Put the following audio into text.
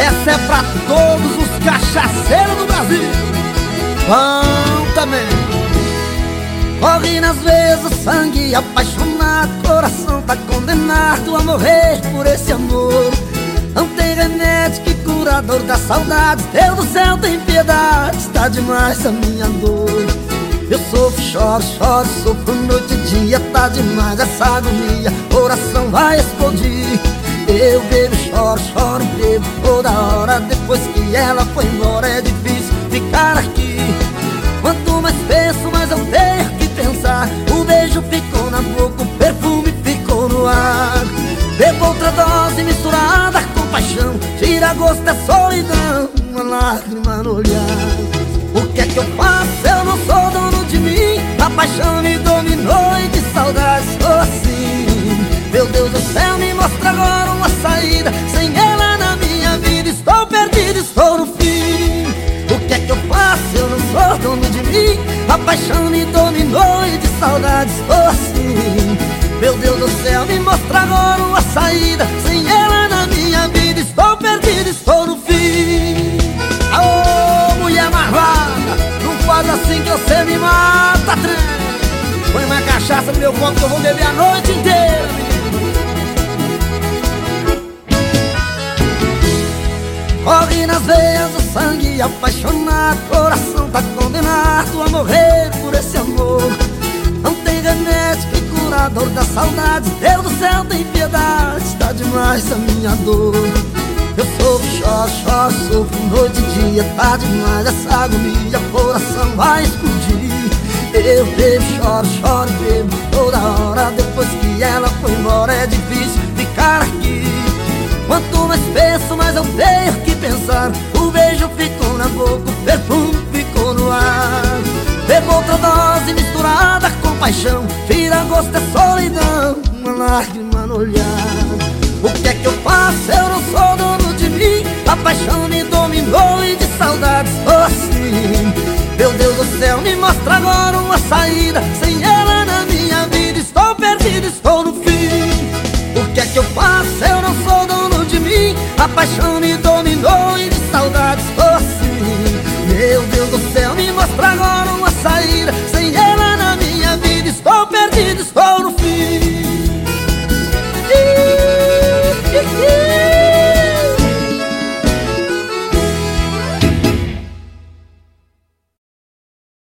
Essa é pra todos os cachaceiros do Brasil. Vão também. Corre nas vezes sangue apaixonado Coração tá condenado a morrer por esse amor. Não tem remédio que curador da saudade Deus do céu tem piedade Está demais a minha dor. Eu sofro, choro, choro, sofro noite e dia Tá demais essa agonia. Coração vai explodir. Eu foi embora é difícil ficar aqui. Quanto mais penso, mais eu tenho que pensar. O beijo ficou na boca, o perfume ficou no ar. Bebo outra dose misturada com paixão. Tira gosto da solidão, uma lágrima no olhar. O que é que eu A paixão me dominou e de saudade estou assim. Meu Deus do céu, me mostra agora uma saída Sem ela na minha vida estou perdido, estou no fim. Ô mulher marvada Não faz assim que você me mata, Põe uma cachaça no meu copo que eu vou beber a noite inteira, Corre nas veias o sangue apaixonado Coração tá condenado a morrer por esse amor. Não tem remédio que curador da saudade. Deus do céu tem piedade Está demais a minha dor. Eu sofro, choro, choro, sofro noite e dia. Tá demais essa agonia Coração vai explodir. Eu bebo, choro, choro, bebo toda hora. Depois que ela foi embora é difícil ficar aqui. Quanto mais penso, mais eu tenho que O beijo ficou na boca, o perfume ficou no ar. Bebo outra dose misturada com paixão. Tira gosto da solidão, uma lágrima no olhar. O que é que eu faço? Eu não sou dono de mim. A paixão me dominou e de saudade sou assim. Meu Deus do céu, me mostra agora uma saída. Sem ela na minha vida estou perdido, estou no fim. O que é que eu faço? Eu não sou dono de mim. A paixão me saudades, oh sim. Meu Deus do céu, me mostra agora uma saída.